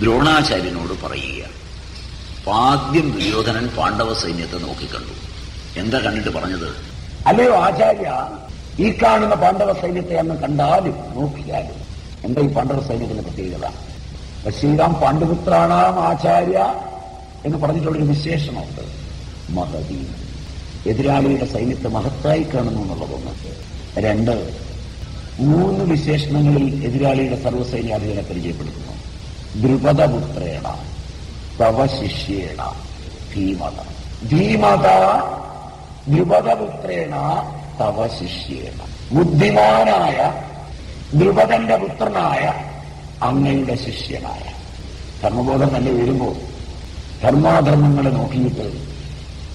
ദ്രോണാചാര്യനോട് പറയുക. അപ്പൊ ആദ്യം ദുര്യോധനൻ പാണ്ഡവ സൈന്യത്തെ നോക്കിക്കണ്ടു. എന്താ കണ്ടിട്ട് പറഞ്ഞത്? അല്ലയോ ആചാര്യ ഈ കാണുന്ന പാണ്ഡവ സൈന്യത്തെ അന്ന് കണ്ടാലും നോക്കിയാലും. എന്താ ഈ പാണ്ഡവ സൈന്യത്തിന്റെ പ്രത്യേകത? ശ്രീരാം പാണ്ഡുപുത്രാണാം ആചാര്യ എന്ന് പറഞ്ഞിട്ടുള്ളൊരു വിശേഷമുണ്ട് മഹതി. എതിരാളിയുടെ സൈന്യത്തെ മഹത്തായി കാണുന്നു എന്നുള്ളതൊന്ന്. രണ്ട് മൂന്ന് വിശേഷണങ്ങളിൽ എതിരാളിയുടെ സർവസൈന്യാധികളെ പരിചയപ്പെടുത്തുന്നു. ദ്രുപദപുത്രേണ തവ ശിഷ്യേണ ധീമത. ധീമത ദ്രുപദപുത്രേണ തവ ശിഷ്യേണ ബുദ്ധിമാനായ ദ്രുപദന്റെ പുത്രനായ അങ്ങയുടെ ശിഷ്യനായ. ധർമ്മബോധം തന്നെ വരുമ്പോൾ ധർമാധർമ്മങ്ങളെ നോക്കിയിട്ട്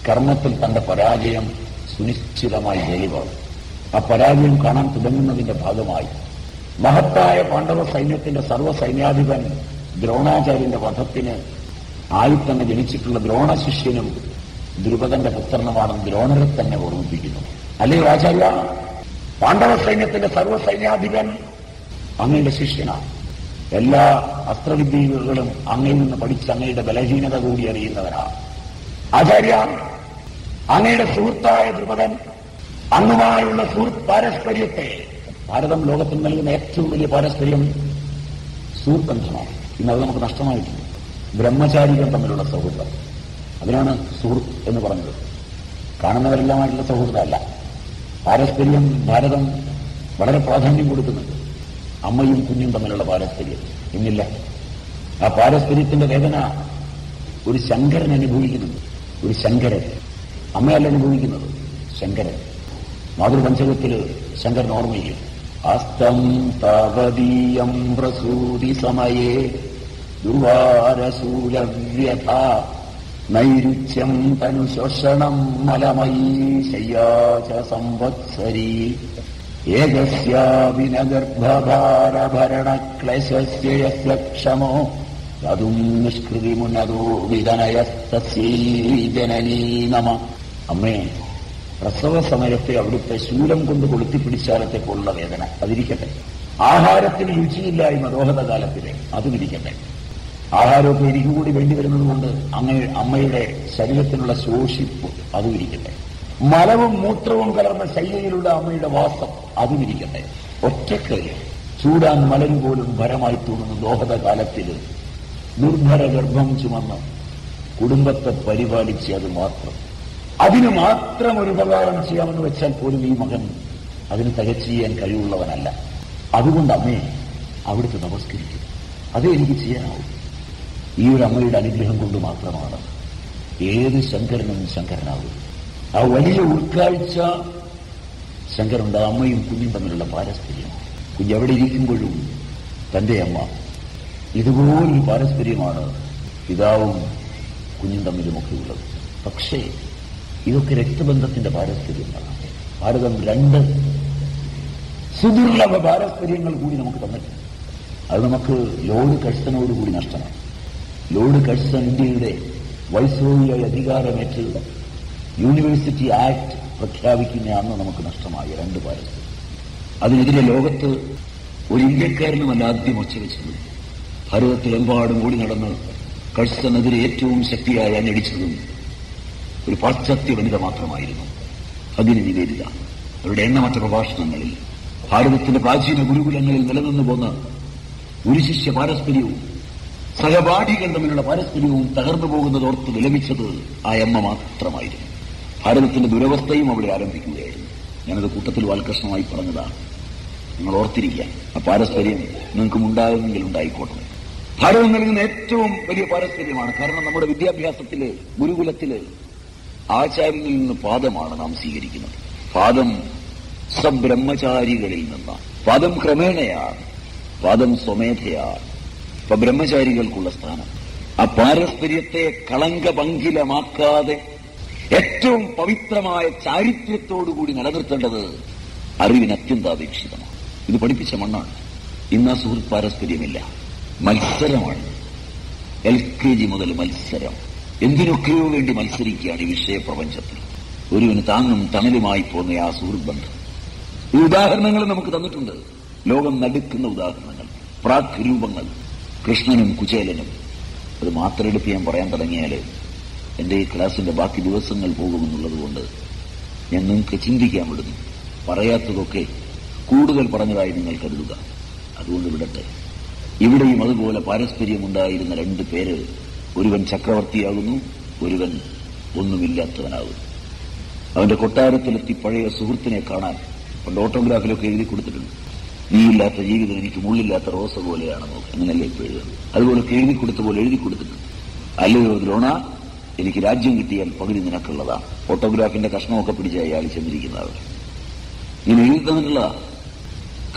കർമ്മത്തിൽ തന്റെ പരാജയം സുനിശ്ചിതമായി തെളിവാണ് ആ പരാജയം കാണാൻ തുടങ്ങുന്നതിന്റെ ഭാഗമായി മഹത്തായ പാണ്ഡവ സൈന്യത്തിന്റെ സർവ സൈന്യാധിപൻ ദ്രോണാചാര്യന്റെ വധത്തിന് ആയി തന്നെ ജനിച്ചിട്ടുള്ള ദ്രോണശിഷ്യനും ദ്രുപദന്റെ പുത്രനുമാണെന്ന് ദ്രോണരെ തന്നെ ഓർമ്മിപ്പിക്കുന്നു. അല്ലയോ ആചാര്യ? പാണ്ഡവ സൈന്യത്തിന്റെ സർവസൈന്യാധിപൻ അങ്ങയുടെ ശിഷ്യനാണ്. എല്ലാ അസ്ത്രവിദ്യകളും അങ്ങയിൽ നിന്ന് പഠിച്ച് അങ്ങയുടെ ബലഹീനത കൂടി അറിയുന്നവരാണ് ആചാര്യ അങ്ങയുടെ സുഹൃത്തായ ദ്രുപദൻ അങ്ങുമായുള്ള സുഹൃത്ത് പാരസ്പര്യത്തെ ഭാരതം ലോകത്തിൽ നൽകുന്ന ഏറ്റവും വലിയ പാരസ്പര്യം സുഹൃത്ത് ബന്ധമാണ് ഇന്ന് അത് നമുക്ക് നഷ്ടമായിട്ടുണ്ട് ബ്രഹ്മചാരികൾ തമ്മിലുള്ള സൗഹൃദം. അതിനാണ് സുഹൃത്ത് എന്ന് പറഞ്ഞത്. കാണുന്നവരെല്ലാമായിട്ടുള്ള സൗഹൃദമല്ല. പാരസ്പര്യം ഭാരതം വളരെ പ്രാധാന്യം കൊടുക്കുന്നുണ്ട്. അമ്മയും കുഞ്ഞും തമ്മിലുള്ള പാരസ്പര്യം. ഇന്നില്ല. ആ പാരസ്പര്യത്തിന്റെ വേദന ഒരു ശങ്കരൻ അനുഭവിക്കുന്നുണ്ട്. ഒരു ശങ്കരൻ. അമ്മയല്ല അനുഭവിക്കുന്നത്. ശങ്കരൻ. മാതൃപഞ്ചകത്തിൽ ശങ്കരൻ ഓർമ്മയിൽ അസ്തം താവതീയം പ്രസൂതി സമയേ ദുർവാരശൂലവ്യഥ നൈരുച്യം തനുശോഷണം മലമയീ ശയ്യാച സംവത്സരീ ഏകസ്യാവിനഗർഭഭാരഭരണക്ലേശസ്യ യസ്യ ക്ഷമോ. അതും നിഷ്കൃതിമുന്നതോ വിതനയസ്തസ്യൈ ജനനീ നമ. അമ്മേ പ്രസവ സമയത്തെ അവിടുത്തെ ശൂലം കൊണ്ട് കൊളുത്തിപ്പിടിച്ചാലത്തെ പോലുള്ള വേദന. അതിരിക്കട്ടെ. ആഹാരത്തിന് രുചിയില്ലായ്മ ദോഹത കാലത്തിലെ അതുമിരിക്കട്ടെ. ആഹാരമൊക്കെ എനിക്ക് കൂടി വേണ്ടി വരുന്നതുകൊണ്ട് അങ്ങനെ അമ്മയുടെ ശരീരത്തിനുള്ള ശോഷിപ്പ് അതും ഇരിക്കട്ടെ. മലവും മൂത്രവും കലർന്ന ശൈലിയിലുള്ള അമ്മയുടെ വാസം അതും ഇരിക്കട്ടെ. ഒറ്റയ്ക്ക് ചൂടാൻ മലരു പോലും ഭരമായി തോന്നുന്ന ദോഹത കാലത്തിൽ നിർഭര ഗർഭം ചുമന്ന് കുടുംബത്തെ പരിപാലിച്ച് അത് മാത്രം. അതിന് മാത്രം ഒരു ഉപകാരം ചെയ്യാമെന്ന് വെച്ചാൽ പോലും ഈ മകൻ അതിന് തികച്ചു ചെയ്യാൻ കഴിവുള്ളവനല്ല. അതുകൊണ്ട് അമ്മേ അവിടുത്തെ നമസ്കരിക്കും. അതേ എനിക്ക് ചെയ്യാനാവും. ഈ ഒരു അമ്മയുടെ അനുഗ്രഹം കൊണ്ട് മാത്രമാണ്. ഏത് ശങ്കരനും ശങ്കരനാവും ആ വലിയ ഉൾക്കാഴ്ച ശങ്കരുണ്ട് ആ അമ്മയും കുഞ്ഞും തമ്മിലുള്ള പാരസ്പര്യം. കുഞ്ഞ് എവിടെ ഇരിക്കുമ്പോഴും തന്റെ അമ്മ ഇതുപോലൊരു പാരസ്പര്യമാണ് പിതാവും കുഞ്ഞും തമ്മിലുമൊക്കെ ഉള്ളത്. പക്ഷേ ഇതൊക്കെ രക്തബന്ധത്തിന്റെ പാരസ്പര്യമാണ് ഭാരതം രണ്ട് സുദുർലഭ പാരസ്പര്യങ്ങൾ കൂടി നമുക്ക് തന്നിട്ടുണ്ട്. അത് നമുക്ക് ലോഡ് കഷ്ടനോടുകൂടി കൂടി നഷ്ടമാണ്. ലോഡ് കഴ്സൺ ഇന്ത്യയുടെ വൈസ്രോയിയായി അധികാരമേറ്റ് യൂണിവേഴ്സിറ്റി ആക്ട് പ്രഖ്യാപിക്കുന്ന അന്ന് നമുക്ക് നഷ്ടമായി രണ്ട് പാരസ് അതിനെതിരെ ലോകത്ത് ഒരു ഇന്ത്യക്കാരനുമല്ല ആദ്യം ഒച്ചവെച്ചത്. ഭാരതത്തിലെമ്പാടും കൂടി നടന്ന് കഴ്സനെതിരെ ഏറ്റവും ശക്തിയായി അന്വേഷിച്ചതും ഒരു പാശ്ചാത്യ വനിത മാത്രമായിരുന്നു. അതിന് നിവേദിത. അവരുടെ എണ്ണമറ്റ പ്രഭാഷണങ്ങളിൽ ഭാരതത്തിന്റെ പ്രാചീന ഗുരുകുലങ്ങളിൽ നിലനിന്നു പോന്ന ഗുരുശിഷ്യ പാരസ്പര്യവും സഹപാഠികൾ തമ്മിലുള്ള പാരസ്പര്യവും തകർന്നു പോകുന്നതോർത്ത് വിലപിച്ചത് ആ അമ്മ മാത്രമായിരുന്നു. ഭാരതത്തിന്റെ ദുരവസ്ഥയും അവിടെ ആരംഭിക്കുകയായിരുന്നു. ഞാനത് കൂട്ടത്തിൽ വാൽകൃഷ്ണമായി പറഞ്ഞതാണ് നിങ്ങൾ ഓർത്തിരിക്കുക ആ പാരസ്പര്യം നിങ്ങൾക്കും ഉണ്ടാകുമെങ്കിൽ ഉണ്ടായിക്കോട്ടെ. ഭാരതം നൽകുന്ന ഏറ്റവും വലിയ പാരസ്പര്യമാണ്. കാരണം നമ്മുടെ വിദ്യാഭ്യാസത്തിൽ ഗുരുകുലത്തിൽ ആചാര്യനിൽ നിന്ന് പാദമാണ് നാം സ്വീകരിക്കുന്നത്. പാദം സബ്രഹ്മചാരികളിൽ നിന്നാണ്. പാദം ക്രമേണയാണ്. പാദം സ്വമേധയാണ് ഇപ്പൊ ബ്രഹ്മചാരികൾക്കുള്ള സ്ഥാനം. ആ പാരസ്പര്യത്തെ കളങ്കപങ്കിലമാക്കാതെ ഏറ്റവും പവിത്രമായ ചാരിത്രത്തോടുകൂടി നിലനിർത്തേണ്ടത് അറിവിന് അത്യന്താപേക്ഷിതമാണ്. ഇത് പഠിപ്പിച്ച മണ്ണാണ്. ഇന്ന് ആ സുഹൃത്ത് പാരസ്പര്യമില്ല. മത്സരമാണ്. എൽ കെ ജി മുതൽ മത്സരം. എന്തിനൊക്കെയോ വേണ്ടി മത്സരിക്കുകയാണ് ഈ വിഷയപ്രപഞ്ചത്തിൽ. ഒരുവന് താങ്ങും തണലുമായി പോകുന്ന ആ സുഹൃത്ത് ബന്ധം ഈ ഉദാഹരണങ്ങൾ നമുക്ക് തന്നിട്ടുണ്ട്. ലോകം നടുക്കുന്ന ഉദാഹരണങ്ങൾ പ്രാക് രൂപങ്ങൾ. കൃഷ്ണനും കുചേലനും. അത് മാത്രം എടുത്ത് ഞാൻ പറയാൻ തുടങ്ങിയാൽ എന്റെ ഈ ക്ലാസിന്റെ ബാക്കി ദിവസങ്ങൾ പോകുമെന്നുള്ളത് കൊണ്ട് ഞാൻ നിങ്ങൾക്ക് ചിന്തിക്കാൻ വിടുന്നു. പറയാത്തതൊക്കെ കൂടുതൽ പറഞ്ഞതായി നിങ്ങൾ കരുതുക. അതുകൊണ്ട് വിടട്ടെ. ഇവിടെയും അതുപോലെ പാരസ്പര്യമുണ്ടായിരുന്ന രണ്ട് പേര് ഒരുവൻ ചക്രവർത്തിയാകുന്നു ഒരുവൻ ഒന്നുമില്ലാത്തവനാകുന്നു. അവന്റെ കൊട്ടാരത്തിലെത്തി പഴയ സുഹൃത്തിനെ കാണാൻ പണ്ട് ഓട്ടോഗ്രാഫിലൊക്കെ എഴുതി കൊടുത്തിട്ടുണ്ട്. നീയില്ലാത്ത ജീവിതം എനിക്ക് മുള്ളില്ലാത്ത റോസ പോലെയാണ് നോക്ക്. അങ്ങനല്ലേ ഇപ്പൊ എഴുതുന്നത്? അതുപോലെ എഴുതി കൊടുത്ത പോലെ എഴുതി കൊടുത്തിട്ടുണ്ട്. അല്ലയോ ദ്രോണ എനിക്ക് രാജ്യം കിട്ടിയാൽ പകുതി നിനക്കുള്ളതാണ്. ഫോട്ടോഗ്രാഫിന്റെ കഷ്ണമൊക്കെ പിടിച്ച അയാൾ ചെന്നിരിക്കുന്നത് ഇങ്ങനെ എഴുതി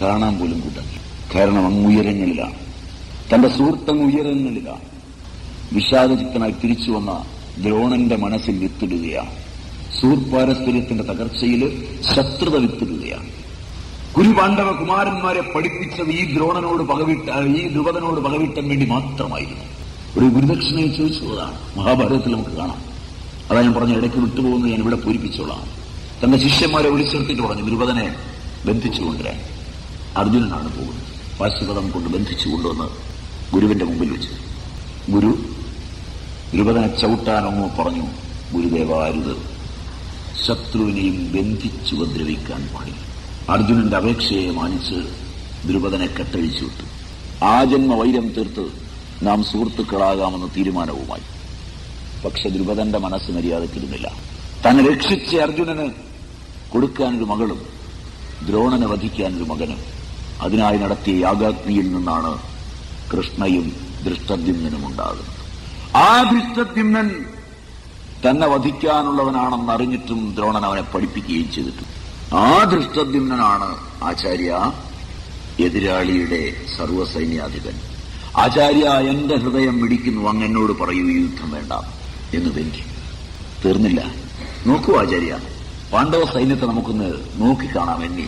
കാണാൻ പോലും കൂട്ടാക്കി കാരണം അങ്ങ് ഉയരങ്ങളിലാണ്. തന്റെ സുഹൃത്തങ്ങ് ഉയരങ്ങളിലാണ്. വിഷാദചിത്തനായി തിരിച്ചു വന്ന ദ്രോണന്റെ മനസ്സിൽ വിത്തിടുകയാണ്. സുഹൃത്ത് പാരസ്പര്യത്തിന്റെ തകർച്ചയിൽ ശത്രുത വിത്തിടുകയാണ്. ഗുരുപാണ്ഡവ കുമാരന്മാരെ പഠിപ്പിച്ചത് ഈ ദ്രോണനോട് പകവിട്ട ഈ ധ്രുവതനോട് പകവിട്ടാൻ വേണ്ടി മാത്രമായിരുന്നു. ഒരു ഗുരുദക്ഷിണയെ ചോദിച്ചതാണ് മഹാഭാരതത്തിൽ നമുക്ക് കാണാം. അതാ ഞാൻ പറഞ്ഞ ഇടയ്ക്ക് വിട്ടുപോകുന്നത് ഞാൻ ഇവിടെ പൂരിപ്പിച്ചോളാം. തന്റെ ശിഷ്യന്മാരെ വിളിച്ചെടുത്തിട്ട് പറഞ്ഞു ദ്രുപദനെ ബന്ധിച്ചു അർജുനനാണ് പോകുന്നത്. പാശുപദം കൊണ്ട് ബന്ധിച്ചു കൊണ്ടുവന്ന് ഗുരുവിന്റെ മുമ്പിൽ വെച്ച്. ഗുരു ദ്രുപതനെ ചവിട്ടാനോ പറഞ്ഞു ഗുരുദേവാരുത്. ശത്രുവിനെയും ബന്ധിച്ചു ഉപദ്രവിക്കാൻ പാടില്ല. അർജുനന്റെ അപേക്ഷയെ മാനിച്ച് ദ്രുപദനെ കെട്ടഴിച്ചു വിട്ടു. ആ ജന്മ വൈരം തീർത്ത് നാം സുഹൃത്തുക്കളാകാമെന്ന തീരുമാനവുമായി. പക്ഷെ ദ്രുപദന്റെ മനസ്സ് മര്യാദക്കിരുന്നില്ല തന്നെ രക്ഷിച്ച അർജുനന് കൊടുക്കാനൊരു മകളും ദ്രോണനെ വധിക്കാനൊരു മകനും അതിനായി നടത്തിയ യാഗാഗ്നിയിൽ നിന്നാണ് കൃഷ്ണയും ദൃഷ്ടദ്യുമ്നും ഉണ്ടാകുന്നത് ആ ദൃഷ്ടദ്യുമ്നൻ തന്നെ വധിക്കാനുള്ളവനാണെന്ന് അറിഞ്ഞിട്ടും ദ്രോണൻ അവനെ പഠിപ്പിക്കുകയും ചെയ്തിട്ടുണ്ട്. ആ ദൃഷ്ടദ്യുമ്നാണ് ആചാര്യ എതിരാളിയുടെ സർവസൈന്യാധിപൻ. ആചാര്യ എന്റെ ഹൃദയം മിടിക്കുന്നു അങ്ങ് എന്നോട് പറയൂ യുദ്ധം വേണ്ട എന്ന് വെങ്കി. തീർന്നില്ല. നോക്കൂ ആചാര്യ പാണ്ഡവ സൈന്യത്തെ നമുക്കൊന്ന് നോക്കിക്കാണാം എന്നെ.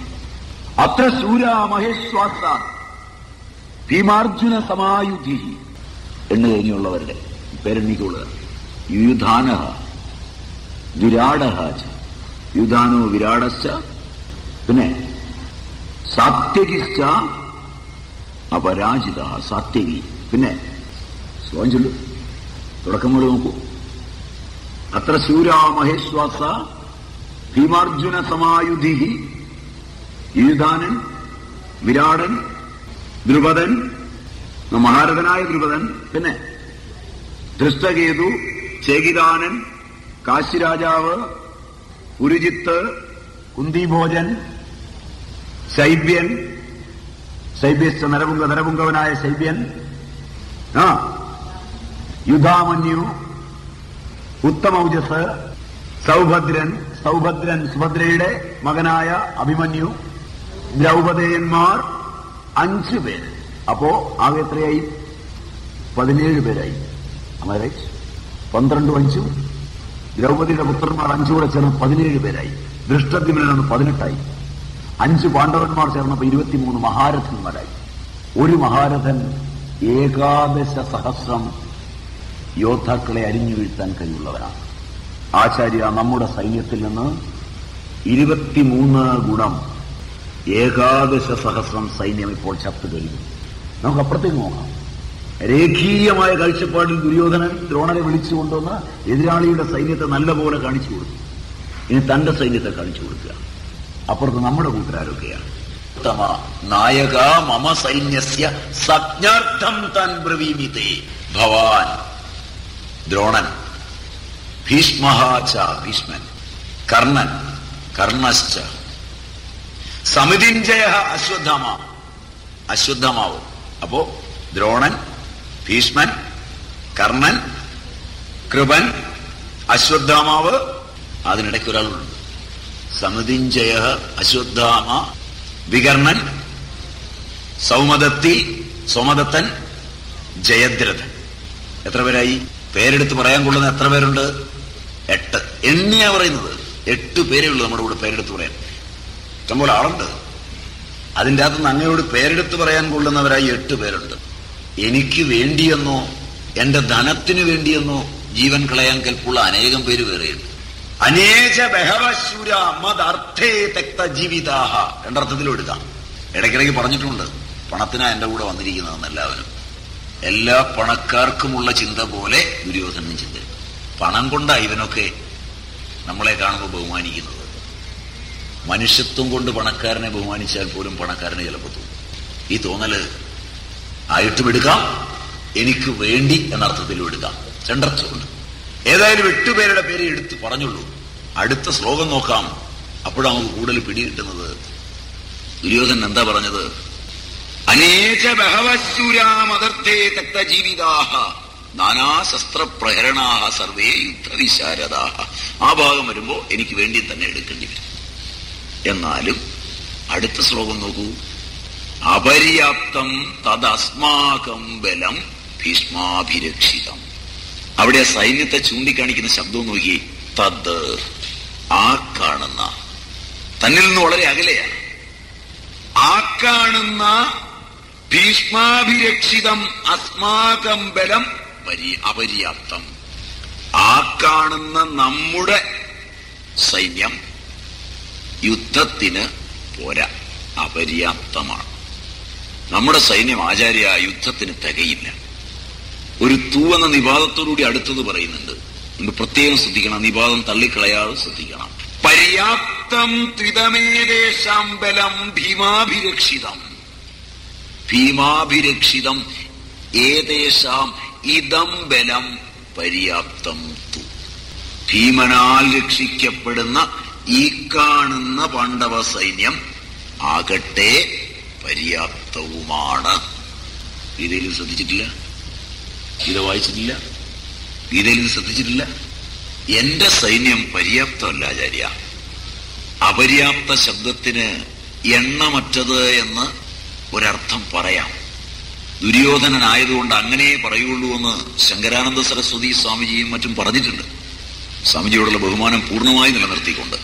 അത്ര ശൂര മഹേശ്വാസ ഭീമാർജുന സമായുധി എന്ന് കഴിഞ്ഞുള്ളവരുടെ പേരെണ്ണിക്കുള്ളത് യുധാന വിരാട യുധാനോ വിരാടശ്ച പിന്നെ സാത്യകിശ്ച അപരാജിത സാത്യകി. പിന്നെ സ്വയം ചൊല്ലു. തുടക്കം മുതൽ നോക്കൂ. അത്ര ശൂരാ ഭീമാർജുന സമായുധി യുധാനൻ വിരാടൻ ദ്രുപദൻ മഹാരഥനായ ദ്രുപദൻ പിന്നെ ധൃഷ്ടകേതു ചേകിദാനൻ കാശിരാജാവ് ഉരുജിത്ത് കുന്തിഭോജൻ ശൈബ്യൻ ശൈബ്യസ്ഥ നരപുങ്ക നരപുങ്കവനായ ശൈബ്യൻ ആ യുധാമന്യു ഉത്തമൗജസ് സൗഭദ്രൻ സൗഭദ്രൻ സുഭദ്രയുടെ മകനായ അഭിമന്യു ദ്രൗപദേയന്മാർ അഞ്ചു പേര്. അപ്പോ ആകെ എത്രയായി? പതിനേഴ് പേരായി. പന്ത്രണ്ട് പന്ത്രണ്ടും അഞ്ചും ദ്രൗപദിയുടെ പുത്രന്മാർ അഞ്ചുകൂടെ ചേർന്ന് പതിനേഴ് പേരായി. ദൃഷ്ടദ്യുമനാണ് പതിനെട്ടായി. അഞ്ച് പാണ്ഡവന്മാർ ചേർന്നപ്പോൾ ഇരുപത്തിമൂന്ന് മഹാരഥന്മാരായി. ഒരു മഹാരഥൻ ഏകാദശ സഹസ്രം യോദ്ധാക്കളെ അരിഞ്ഞു വീഴ്ത്താൻ കഴിവുള്ളവനാണ്. ആചാര്യ നമ്മുടെ സൈന്യത്തിൽ നിന്ന് ഇരുപത്തിമൂന്ന് ഗുണം ഏകാദശ സഹസ്രം സൈന്യം ഇപ്പോൾ ചത്തു കഴിഞ്ഞു. നമുക്ക് അപ്പുറത്തേക്ക് നോക്കാം. രേഖീയമായ കാഴ്ചപ്പാടിൽ ദുര്യോധനൻ ദ്രോണനെ വിളിച്ചു കൊണ്ടുവന്ന് എതിരാളിയുടെ സൈന്യത്തെ നല്ലപോലെ കാണിച്ചു കൊടുത്തു. ഇനി തന്റെ സൈന്യത്തെ കാണിച്ചു കൊടുക്കുക. അപ്പുറത്ത് നമ്മുടെ കൂട്ടരാരൊക്കെയാണ് ഉത്തമ നായക മമ സൈന്യസ്യ സജ്ഞാർത്ഥം താൻ ബ്രവീമിതേ. ഭവാൻ ദ്രോണൻ ഭീഷ്മഹാച ഭീഷ്മൻ കർണൻ കർണശ്ച. സമിതിഞ്ജയ അശ്വത്ഥമ. അശ്വത്ഥമാവും. അപ്പോ ദ്രോണൻ ഭീഷ്മൻ കർണൻ കൃപൻ അശ്വത്ഥാമാവ് അതിനിടയ്ക്ക് ഒരാളുണ്ട്. സമിതിഞ്ജയ അശ്വത്ഥാമ വികർണൻ സൗമദത്തി സോമദത്തൻ ജയദ്രഥൻ. എത്ര പേരായി? പേരെടുത്ത് പറയാൻ കൊള്ളുന്ന എത്ര പേരുണ്ട്? എട്ട്. എണ്ണിയാ പറയുന്നത്. എട്ട് പേരേ ഉള്ളൂ നമ്മുടെ കൂടെ പേരെടുത്ത് പറയാൻ. ഇഷ്ടംപോലെ ആളുണ്ട്. അതിന്റെ അകത്തുനിന്ന് അങ്ങയോട് പേരെടുത്ത് പറയാൻ കൊള്ളുന്നവരായി എട്ട് പേരുണ്ട്. എനിക്ക് വേണ്ടിയെന്നോ എന്റെ ധനത്തിനു വേണ്ടിയെന്നോ ജീവൻ കളയാൻ കൽപ്പുള്ള അനേകം പേര് വേറെയുണ്ട്. അനേക ബഹവശൂര മദർത്ഥേ തെക്ത ജീവിതാഹ. രണ്ടർത്ഥത്തിലും എടുക്കാം. ഇടയ്ക്കിടയ്ക്ക് പറഞ്ഞിട്ടുണ്ട് പണത്തിനാ എന്റെ കൂടെ വന്നിരിക്കുന്നതെന്ന് എല്ലാവരും. എല്ലാ പണക്കാർക്കുമുള്ള ചിന്ത പോലെ ദുര്യോധനനും ചിന്ത പണം കൊണ്ടാ ഇവനൊക്കെ നമ്മളെ കാണുമ്പോൾ ബഹുമാനിക്കുന്നത്. മനുഷ്യത്വം കൊണ്ട് പണക്കാരനെ ബഹുമാനിച്ചാൽ പോലും പണക്കാരനെ ചിലപ്പോൾ തോന്നും. ഈ തോന്നൽ ആയിട്ടും എടുക്കാം എനിക്ക് വേണ്ടി എന്നർത്ഥത്തിലും എടുക്കാം. രണ്ടർത്ഥമുണ്ട്. ഏതായാലും എട്ടുപേരുടെ പേര് എടുത്ത് പറഞ്ഞുള്ളൂ. അടുത്ത ശ്ലോകം നോക്കാം. അപ്പോഴാണ് നമുക്ക് കൂടുതൽ പിടികിട്ടുന്നത് ദുര്യോധൻ എന്താ പറഞ്ഞത്? അനേക ബഹവശൂരാമതർത്ഥേ തക്തജീവിതാഹ. നാനാശസ്ത്രപ്രഹരണാഹ സർവേ യുദ്ധവിശാരദാഹ. ആ ഭാഗം വരുമ്പോ എനിക്ക് വേണ്ടി തന്നെ എടുക്കേണ്ടി വരും. എന്നാലും അടുത്ത ശ്ലോകം നോക്കൂ. അപര്യാപ്തം തദസ്മാകം ബലം ഭീഷ്മാഭിരക്ഷിതം. അവിടെ ആ സൈന്യത്തെ ചൂണ്ടിക്കാണിക്കുന്ന ശബ്ദവും നോക്കി തത് ആ കാണുന്ന. തന്നിൽ നിന്ന് വളരെ അകലെയാണ്. ആ കാണുന്ന ഭീഷ്മാഭിരക്ഷിതം അസ്മാകം ബലം പരി അപര്യാപ്തം. ആ കാണുന്ന നമ്മുടെ സൈന്യം യുദ്ധത്തിന് പോരാ അപര്യാപ്തമാണ്. നമ്മുടെ സൈന്യം ആചാര്യ യുദ്ധത്തിന് തികയില്ല. ഒരു തൂ എന്ന നിവാദത്തോടുകൂടി അടുത്തത് പറയുന്നുണ്ട്. നമ്മൾ പ്രത്യേകം ശ്രദ്ധിക്കണം. നിവാദം തള്ളിക്കളയാതെ ശ്രദ്ധിക്കണം. പര്യാപ്തം ത്രിതമേദേശാം ബലം ഭീമാഭിരക്ഷിതം. ഭീമാഭിരക്ഷിതം ഏതേശാം ഇതം ബലം പര്യാപ്തം ഭീമനാൽ രക്ഷിക്കപ്പെടുന്ന ഈ കാണുന്ന പാണ്ഡവ സൈന്യം ആകട്ടെ പര്യാപ്തവുമാണ്. രീതിയിൽ ശ്രദ്ധിച്ചിട്ടില്ല? ഗീത വായിച്ചിട്ടില്ല? ഗീതയിൽ ശ്രദ്ധിച്ചിട്ടില്ല? എന്റെ സൈന്യം പര്യാപ്തമല്ല ആചാര്യ. അപര്യാപ്ത ശബ്ദത്തിന് എണ്ണമറ്റത് എന്ന് ഒരർത്ഥം പറയാം. ദുര്യോധനനായതുകൊണ്ട് അങ്ങനെ പറയുള്ളൂ എന്ന് ശങ്കരാനന്ദ സരസ്വതി സ്വാമിജിയും മറ്റും പറഞ്ഞിട്ടുണ്ട്. സ്വാമിജിയോടുള്ള ബഹുമാനം പൂർണമായി നിലനിർത്തിക്കൊണ്ട്.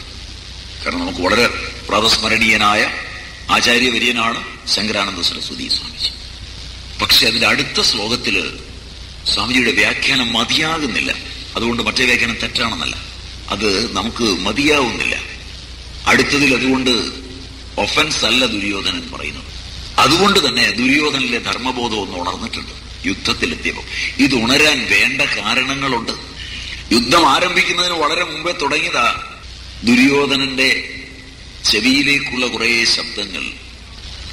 കാരണം നമുക്ക് വളരെ പ്രാതസ്മരണീയനായ ആചാര്യവര്യനാണ് ശങ്കരാനന്ദ സരസ്വതി സ്വാമിജി. പക്ഷെ അതിന്റെ അടുത്ത ശ്ലോകത്തിൽ സ്വാമിജിയുടെ വ്യാഖ്യാനം മതിയാകുന്നില്ല. അതുകൊണ്ട് മറ്റേ വ്യാഖ്യാനം തെറ്റാണെന്നല്ല. അത് നമുക്ക് മതിയാവുന്നില്ല. അടുത്തതിൽ അതുകൊണ്ട് ഒഫൻസ് അല്ല ദുര്യോധനൻ പറയുന്നത്. അതുകൊണ്ട് തന്നെ ദുര്യോധനിലെ ധർമ്മബോധം ഒന്ന് ഉണർന്നിട്ടുണ്ട്. യുദ്ധത്തിലെത്തിയപ്പോൾ. ഇത് ഉണരാൻ വേണ്ട കാരണങ്ങളുണ്ട്. യുദ്ധം ആരംഭിക്കുന്നതിന് വളരെ മുമ്പേ തുടങ്ങിയതാ. ദുര്യോധനന്റെ ചെവിയിലേക്കുള്ള കുറേ ശബ്ദങ്ങൾ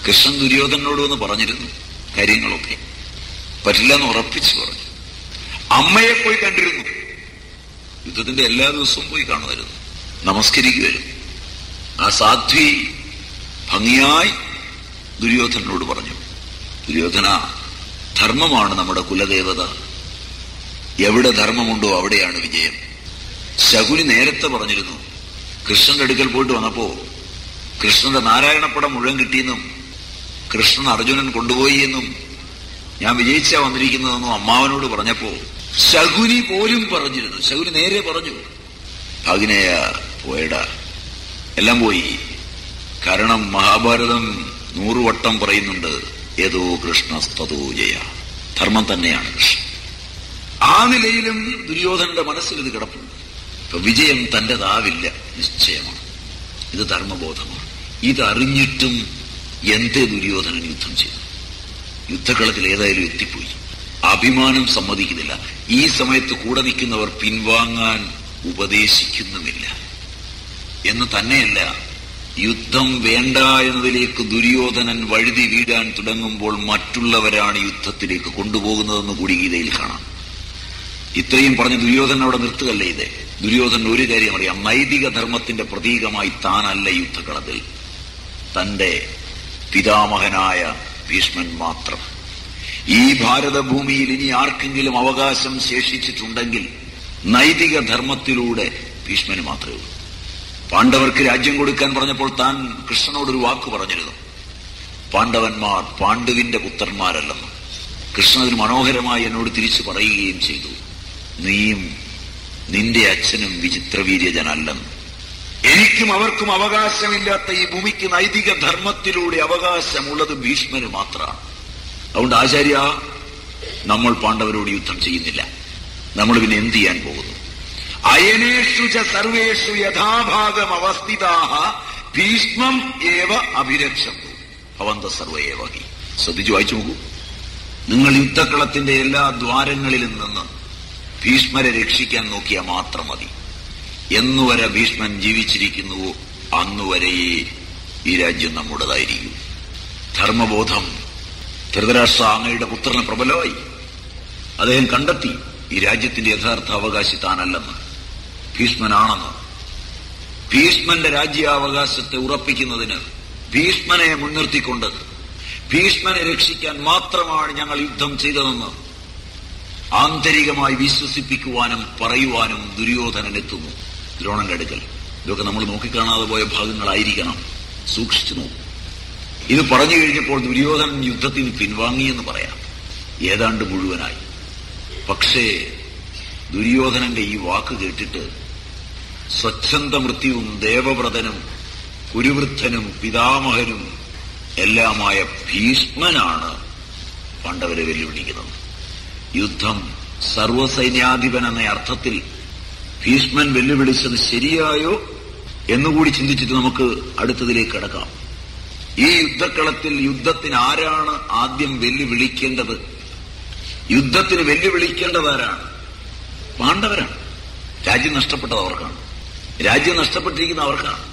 കൃഷ്ണൻ ദുര്യോധനോട് വന്ന് പറഞ്ഞിരുന്നു. കാര്യങ്ങളൊക്കെ. പറ്റില്ല എന്ന് ഉറപ്പിച്ചു പറഞ്ഞു. അമ്മയെ പോയി കണ്ടിരുന്നു. യുദ്ധത്തിന്റെ എല്ലാ ദിവസവും പോയി കാണുമായിരുന്നു. നമസ്കരിക്കുമായിരുന്നു. ആ സാധ്വി ഭംഗിയായി ദുര്യോധനോട് പറഞ്ഞു ദുര്യോധന ധർമ്മമാണ് നമ്മുടെ കുലദേവത. എവിടെ ധർമ്മമുണ്ടോ അവിടെയാണ് വിജയം. ശകുനി നേരത്തെ പറഞ്ഞിരുന്നു കൃഷ്ണന്റെ അടുക്കൽ പോയിട്ട് വന്നപ്പോ കൃഷ്ണന്റെ നാരായണപ്പടം മുഴുവൻ കിട്ടിയെന്നും കൃഷ്ണൻ അർജുനൻ കൊണ്ടുപോയി എന്നും ഞാൻ വിജയിച്ചാ വന്നിരിക്കുന്നതെന്നും അമ്മാവനോട് പറഞ്ഞപ്പോ ശകുനി പോലും പറഞ്ഞിരുന്നു. ശകുനി നേരെ പറഞ്ഞു. അഗ്നേയ പോയട. എല്ലാം പോയി. കാരണം മഹാഭാരതം നൂറുവട്ടം പറയുന്നുണ്ട് ഏതോ കൃഷ്ണസ്തതോ ജയ. ധർമ്മം തന്നെയാണ് കൃഷ്ണൻ. ആ നിലയിലും ദുര്യോധനന്റെ മനസ്സിൽ ഇത് കിടപ്പുണ്ട്. ഇപ്പൊ വിജയം തന്റേതാവില്ല നിശ്ചയമാണ്. ഇത് ധർമ്മബോധമാണ്. ഇതറിഞ്ഞിട്ടും എന്തേ ദുര്യോധനൻ യുദ്ധം ചെയ്തു? യുദ്ധകളത്തിൽ ഏതായാലും എത്തിപ്പോയി. അഭിമാനം സമ്മതിക്കുന്നില്ല. ഈ സമയത്ത് കൂടെ നിൽക്കുന്നവർ പിൻവാങ്ങാൻ ഉപദേശിക്കുന്നുമില്ല. എന്ന് തന്നെയല്ല യുദ്ധം വേണ്ട എന്നതിലേക്ക് ദുര്യോധനൻ വഴുതി വീഴാൻ തുടങ്ങുമ്പോൾ മറ്റുള്ളവരാണ് യുദ്ധത്തിലേക്ക് കൊണ്ടുപോകുന്നതെന്ന് കൂടി ഗീതയിൽ കാണാം. ഇത്രയും പറഞ്ഞ ദുര്യോധനൻ അവിടെ നിർത്തുകല്ലേ ഇത്? ദുര്യോധനൻ ഒരു കാര്യം അറിയാം. നൈതിക ധർമ്മത്തിന്റെ പ്രതീകമായി താനല്ല യുദ്ധക്കളത്തിൽ. തന്റെ പിതാമഹനായ ഭീഷ്മൻ മാത്രം. ഈ ഭാരതഭൂമിയിൽ ഇനി ആർക്കെങ്കിലും അവകാശം ശേഷിച്ചിട്ടുണ്ടെങ്കിൽ നൈതിക ധർമ്മത്തിലൂടെ ഭീഷ്മന് മാത്രമേ ഉള്ളൂ. പാണ്ഡവർക്ക് രാജ്യം കൊടുക്കാൻ പറഞ്ഞപ്പോൾ താൻ കൃഷ്ണനോടൊരു വാക്ക് പറഞ്ഞിരുന്നു. പാണ്ഡവന്മാർ പാണ്ഡുവിന്റെ പുത്രന്മാരല്ലെന്ന്. കൃഷ്ണതിന് മനോഹരമായി എന്നോട് തിരിച്ചു പറയുകയും ചെയ്തു. നീയും നിന്റെ അച്ഛനും വിചിത്രവീര്യജനല്ലെന്ന്. എനിക്കും അവർക്കും അവകാശമില്ലാത്ത ഈ ഭൂമിക്ക് നൈതിക ധർമ്മത്തിലൂടെ അവകാശമുള്ളത് ഭീഷ്മന് മാത്രമാണ്. അതുകൊണ്ട് ആചാര്യ നമ്മൾ പാണ്ഡവരോട് യുദ്ധം ചെയ്യുന്നില്ല. നമ്മൾ പിന്നെ എന്ത് ചെയ്യാൻ പോകുന്നു? അയനേഷു ച സർവേഷു യഥാഭാഗം അവസ്ഥിതാഹ ഭീഷ്മം ഏവ അഭിരക്ഷം ഭവന്ത സർവയേവ ഹി. ശ്രദ്ധിച്ചു വായിച്ചു നോക്കൂ. നിങ്ങൾ യുദ്ധക്കളത്തിന്റെ എല്ലാ ദ്വാരങ്ങളിലും നിന്ന് ഭീഷ്മരെ രക്ഷിക്കാൻ നോക്കിയാൽ മാത്രം മതി. എന്നുവരെ ഭീഷ്മൻ ജീവിച്ചിരിക്കുന്നുവോ അന്നുവരെയേ ഈ രാജ്യം നമ്മുടേതായിരിക്കും. ധർമ്മബോധം ധൃതരാഷ്ട്ര അങ്ങയുടെ പുത്രന് പ്രബലമായി. അദ്ദേഹം കണ്ടെത്തി ഈ രാജ്യത്തിന്റെ യഥാർത്ഥ അവകാശി താനല്ലെന്ന് ഭീഷ്മനാണെന്ന്. ഭീഷ്മന്റെ രാജ്യാവകാശത്തെ ഉറപ്പിക്കുന്നതിന് ഭീഷ്മനെ മുൻനിർത്തിക്കൊണ്ട് ഭീഷ്മനെ രക്ഷിക്കാൻ മാത്രമാണ് ഞങ്ങൾ യുദ്ധം ചെയ്തതെന്ന് ആന്തരികമായി വിശ്വസിപ്പിക്കുവാനും പറയുവാനും ദുര്യോധനൻ എത്തുന്നു കെടുക്കൽ. ഇതൊക്കെ നമ്മൾ നോക്കിക്കാണാതെ പോയ ഭാഗങ്ങളായിരിക്കണം. സൂക്ഷിച്ചു നോക്കും. ഇത് പറഞ്ഞു കഴിഞ്ഞപ്പോൾ ദുര്യോധനൻ യുദ്ധത്തിൽ പിൻവാങ്ങിയെന്ന് പറയാം. ഏതാണ്ട് മുഴുവനായി. പക്ഷേ ദുര്യോധനന്റെ ഈ വാക്ക് കേട്ടിട്ട് സ്വച്ഛന്ത മൃത്യുവും ദേവവ്രതനും കുരുവൃദ്ധനും പിതാമഹനും എല്ലാമായ ഭീഷ്മനാണ് പണ്ടവരെ വെല്ലുവിളിക്കുന്നത്. യുദ്ധം സർവസൈന്യാധിപൻ എന്ന അർത്ഥത്തിൽ ഭീഷ്മൻ വെല്ലുവിളിച്ചത് ശരിയായോ എന്നുകൂടി ചിന്തിച്ചിട്ട് നമുക്ക് അടുത്തതിലേക്ക് കടക്കാം. ഈ യുദ്ധക്കളത്തിൽ യുദ്ധത്തിന് ആരാണ് ആദ്യം വെല്ലുവിളിക്കേണ്ടത്? യുദ്ധത്തിന് വെല്ലുവിളിക്കേണ്ടത് ആരാണ് പാണ്ഡവരാണ്. രാജ്യം നഷ്ടപ്പെട്ടത് അവർക്കാണ്. രാജ്യം നഷ്ടപ്പെട്ടിരിക്കുന്ന അവർക്കാണ്.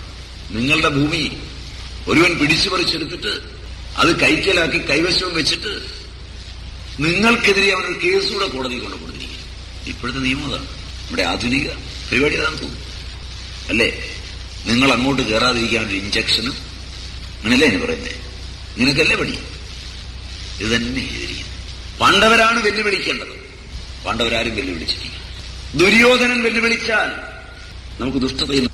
നിങ്ങളുടെ ഭൂമി ഒരുവൻ പിടിച്ചു പറിച്ചെടുത്തിട്ട് അത് കൈക്കലാക്കി കൈവശവും വെച്ചിട്ട് നിങ്ങൾക്കെതിരെ അവനൊരു കേസുകൂടെ കോടതി കൊണ്ട് കൊടുത്തിരിക്കും ഇപ്പോഴത്തെ നിയമം അതാണ്. നമ്മുടെ ആധുനിക പരിപാടി അതാണെന്ന് തോന്നുന്നു അല്ലേ? നിങ്ങൾ അങ്ങോട്ട് കയറാതിരിക്കാൻ ഒരു ഇഞ്ചക്ഷനും അങ്ങനല്ലേ എന്ന് പറയുന്നത് നിനക്കല്ലേ പണി? ഇത് തന്നെ ചെയ്തിരിക്കുന്നത്. പാണ്ഡവരാണ് വെല്ലുവിളിക്കേണ്ടത്. പാണ്ഡവരാരും വെല്ലുവിളിച്ചിട്ടില്ല. ദുര്യോധനൻ വെല്ലുവിളിച്ചാൽ നമുക്ക് ദുഷ്ടതയിൽ